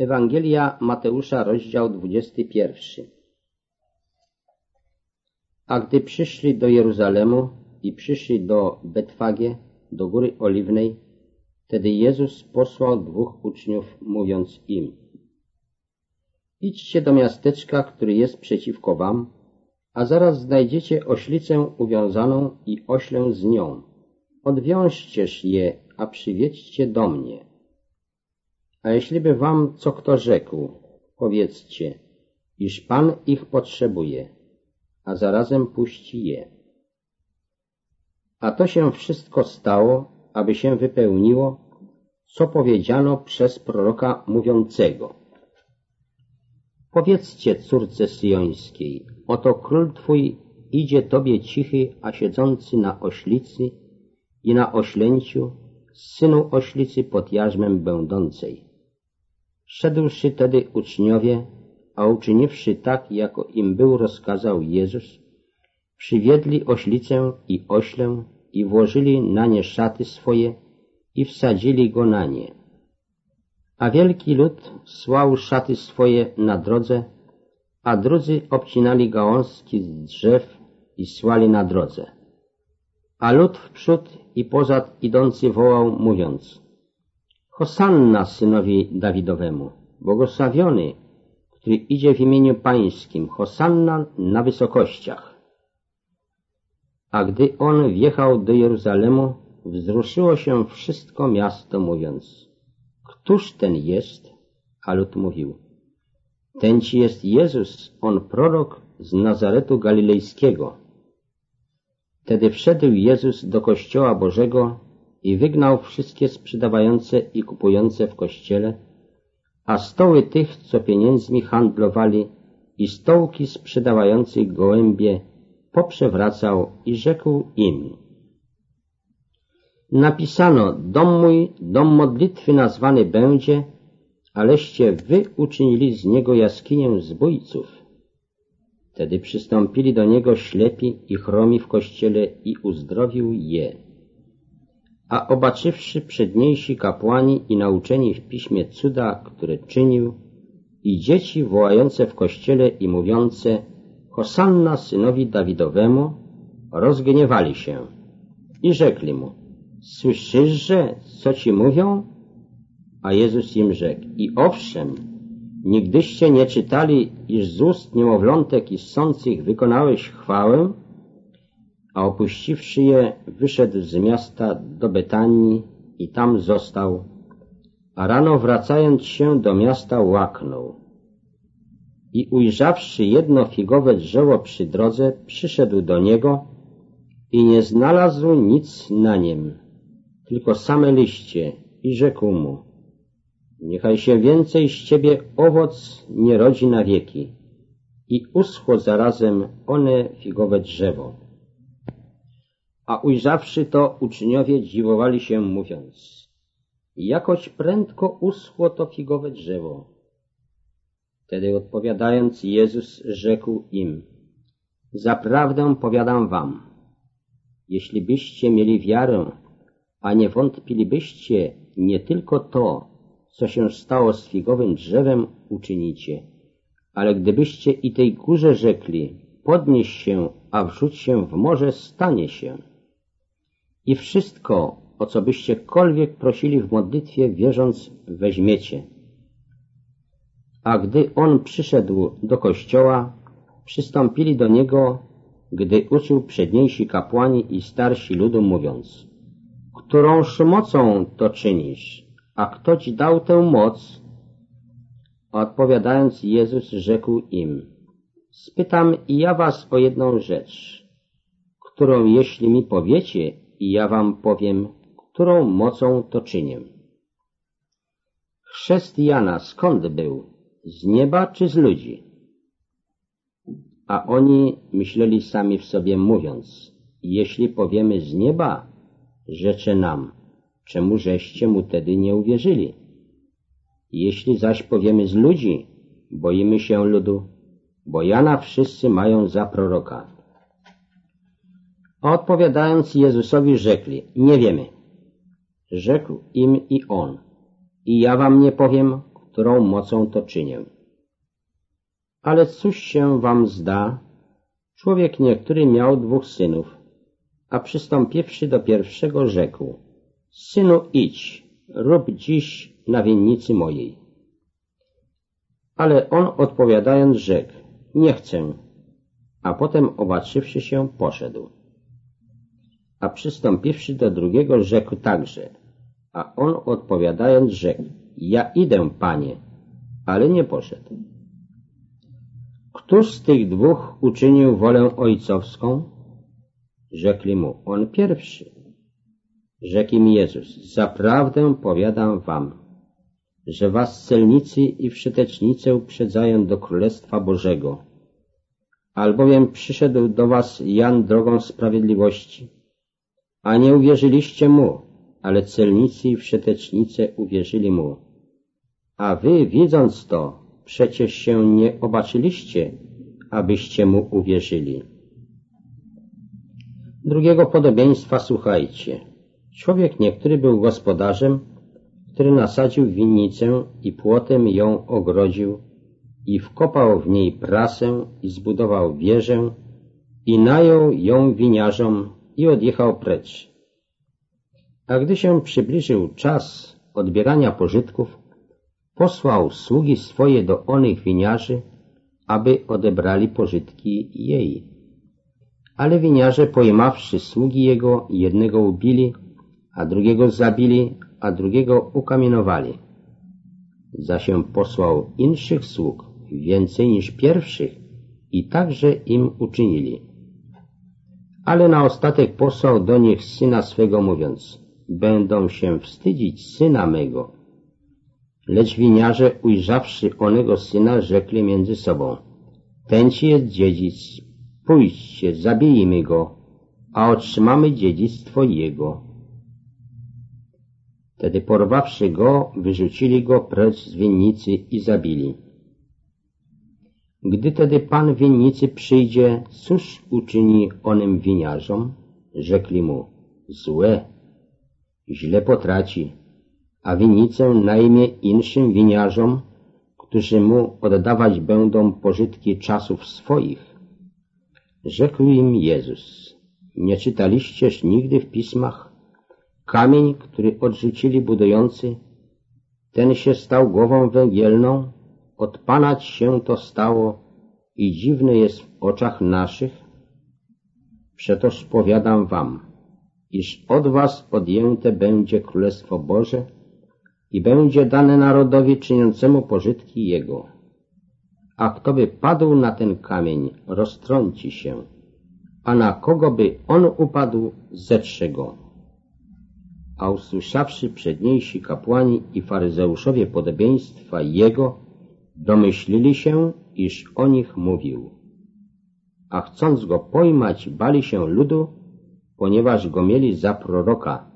Ewangelia Mateusza, rozdział 21. A gdy przyszli do Jeruzalemu i przyszli do Betfagie, do Góry Oliwnej, wtedy Jezus posłał dwóch uczniów, mówiąc im Idźcie do miasteczka, który jest przeciwko wam, a zaraz znajdziecie oślicę uwiązaną i oślę z nią. Odwiążcież je, a przywiedźcie do mnie. A jeśliby wam co kto rzekł, powiedzcie, iż Pan ich potrzebuje, a zarazem puści je. A to się wszystko stało, aby się wypełniło, co powiedziano przez proroka mówiącego. Powiedzcie córce syjońskiej, oto król twój idzie tobie cichy, a siedzący na oślicy i na oślęciu, synu oślicy pod jarzmem będącej. Szedłszy tedy uczniowie, a uczyniwszy tak, jako im był rozkazał Jezus, przywiedli oślicę i oślę i włożyli na nie szaty swoje i wsadzili go na nie. A wielki lud słał szaty swoje na drodze, a drudzy obcinali gałązki z drzew i słali na drodze. A lud w przód i pozad idący wołał, mówiąc Hosanna synowi Dawidowemu, błogosławiony, który idzie w imieniu Pańskim, Hosanna na wysokościach. A gdy on wjechał do Jeruzalemu, wzruszyło się wszystko miasto, mówiąc Któż ten jest? A lud mówił Ten ci jest Jezus, on prorok z Nazaretu Galilejskiego. Wtedy wszedł Jezus do Kościoła Bożego i wygnał wszystkie sprzedawające i kupujące w Kościele, a stoły tych, co pieniędzmi handlowali i stołki sprzedawających gołębie poprzewracał i rzekł im Napisano, dom mój, dom modlitwy nazwany będzie, aleście wy uczynili z niego jaskinię zbójców. Wtedy przystąpili do niego ślepi i chromi w kościele i uzdrowił je. A obaczywszy przedniejsi kapłani i nauczeni w piśmie cuda, które czynił, i dzieci wołające w kościele i mówiące Hosanna synowi Dawidowemu, rozgniewali się i rzekli mu Słyszyszże, co ci mówią? A Jezus im rzekł I owszem, nigdyście nie czytali, iż z ust niemowlątek i ssących wykonałeś chwałę? A opuściwszy je, wyszedł z miasta do Betanii i tam został, a rano wracając się do miasta łaknął. I ujrzawszy jedno figowe drzewo przy drodze, przyszedł do niego i nie znalazł nic na niem, tylko same liście i rzekł mu Niechaj się więcej z ciebie owoc nie rodzi na wieki. I uschło zarazem one figowe drzewo. A ujrzawszy to, uczniowie dziwowali się, mówiąc Jakoś prędko uschło to figowe drzewo. Wtedy odpowiadając, Jezus rzekł im Zaprawdę powiadam wam, jeśli byście mieli wiarę, a nie wątpilibyście nie tylko to, co się stało z figowym drzewem, uczynicie, ale gdybyście i tej górze rzekli, podnieś się, a wrzuć się w morze, stanie się. I wszystko, o co byściekolwiek prosili w modlitwie, wierząc, weźmiecie. A gdy on przyszedł do kościoła, przystąpili do niego, gdy uczył przedniejsi kapłani i starsi ludu, mówiąc Którąż mocą to czynisz? A kto ci dał tę moc? Odpowiadając Jezus rzekł im Spytam i ja was o jedną rzecz, którą jeśli mi powiecie i ja wam powiem, którą mocą to czynię. Chrzest Jana skąd był? Z nieba czy z ludzi? A oni myśleli sami w sobie mówiąc, jeśli powiemy z nieba, rzecze nam, czemu żeście mu tedy nie uwierzyli? Jeśli zaś powiemy z ludzi, boimy się ludu, bo Jana wszyscy mają za proroka. A odpowiadając Jezusowi rzekli, nie wiemy. Rzekł im i on, i ja wam nie powiem, którą mocą to czynię. Ale cóż się wam zda? Człowiek niektóry miał dwóch synów, a przystąpiwszy do pierwszego rzekł, Synu idź, rób dziś na winnicy mojej. Ale on odpowiadając rzekł, nie chcę, a potem obaczywszy się poszedł. A przystąpiwszy do drugiego rzekł także, a on odpowiadając rzekł, ja idę, panie, ale nie poszedł. Któż z tych dwóch uczynił wolę ojcowską? Rzekli mu, on pierwszy. Rzekł im Jezus, zaprawdę powiadam wam, że was celnicy i wszetecznicy uprzedzają do Królestwa Bożego. Albowiem przyszedł do was Jan drogą sprawiedliwości, a nie uwierzyliście mu, ale celnicy i wszetecznice uwierzyli mu. A wy, widząc to, przecież się nie obaczyliście, abyście mu uwierzyli. Drugiego podobieństwa słuchajcie. Człowiek niektóry był gospodarzem, który nasadził winnicę i płotem ją ogrodził i wkopał w niej prasę i zbudował wieżę i najął ją winiarzom i odjechał precz. A gdy się przybliżył czas odbierania pożytków, posłał sługi swoje do onych winiarzy, aby odebrali pożytki jej. Ale winiarze pojmawszy sługi jego, jednego ubili, a drugiego zabili, a drugiego ukamienowali. Zaś posłał inszych sług, więcej niż pierwszych, i także im uczynili. Ale na ostatek posłał do nich syna swego, mówiąc, będą się wstydzić syna mego. Lecz winiarze, ujrzawszy onego syna, rzekli między sobą, ten ci jest dziedzic, pójdźcie, zabijmy go, a otrzymamy dziedzictwo jego. Wtedy porwawszy go, wyrzucili go precz z winnicy i zabili. Gdy tedy pan winnicy przyjdzie, cóż uczyni onym winiarzom? Rzekli mu, złe, źle potraci, a winnicę najmie inszym winiarzom, którzy mu oddawać będą pożytki czasów swoich. Rzekł im Jezus, nie czytaliścież nigdy w pismach, kamień, który odrzucili budujący, ten się stał głową węgielną, odpanać się to stało i dziwne jest w oczach naszych? Przetoż powiadam wam, iż od was odjęte będzie Królestwo Boże i będzie dane narodowi czyniącemu pożytki Jego. A kto by padł na ten kamień, roztrąci się, a na kogo by on upadł, zetrze go. A usłyszawszy przedniejsi kapłani i faryzeuszowie podobieństwa Jego, domyślili się, iż o nich mówił. A chcąc go pojmać, bali się ludu, ponieważ go mieli za proroka.